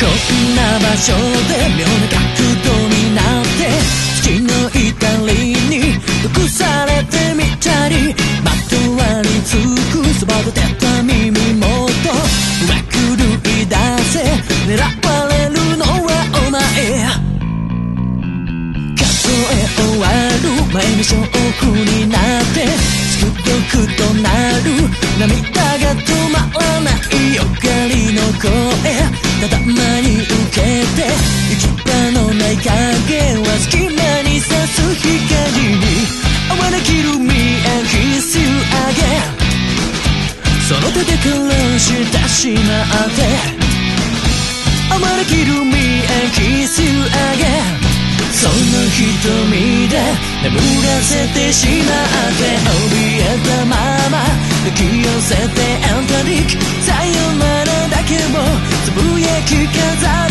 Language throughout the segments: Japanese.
こんな場所で妙な角度になって月の怒りに毒されてみたりまとわりつくそばで出た耳元は狂い出せ狙われるのはお前数え終わる前の証拠になってつくどくとなる涙が止その手で殺したしまって I wanna kill me and kiss you again その瞳で眠らせてしまって。怯えたまま。抱き寄せてエンタリック。さよならだけをつぶやき飾る。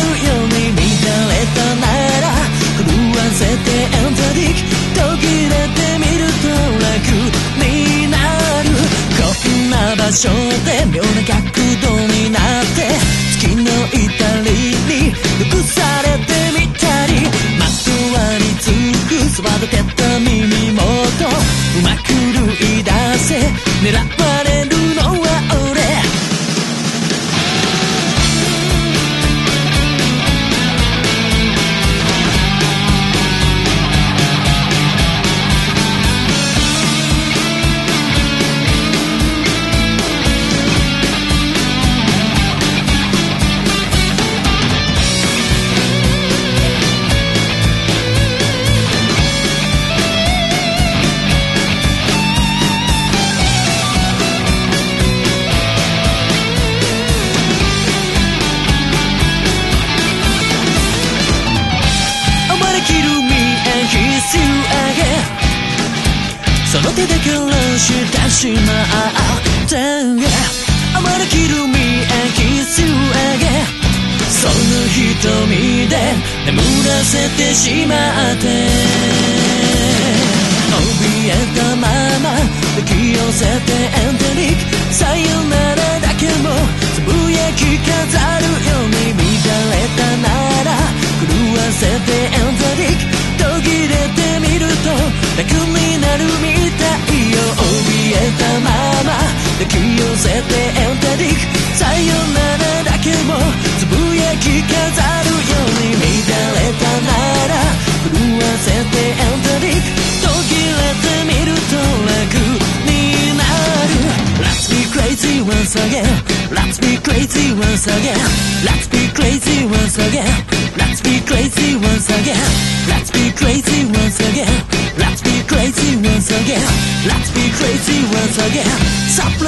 んその手で殺してしまったあまり kill me and kiss you again その瞳で眠らせてしまって怯えたまま抱き寄せてエントリックさよならだけもつぶやき飾るように乱れた crazy once again. Let's be crazy once again. Let's be crazy once again. Let's be crazy once again. Let's be crazy once again. Let's be crazy once again. Again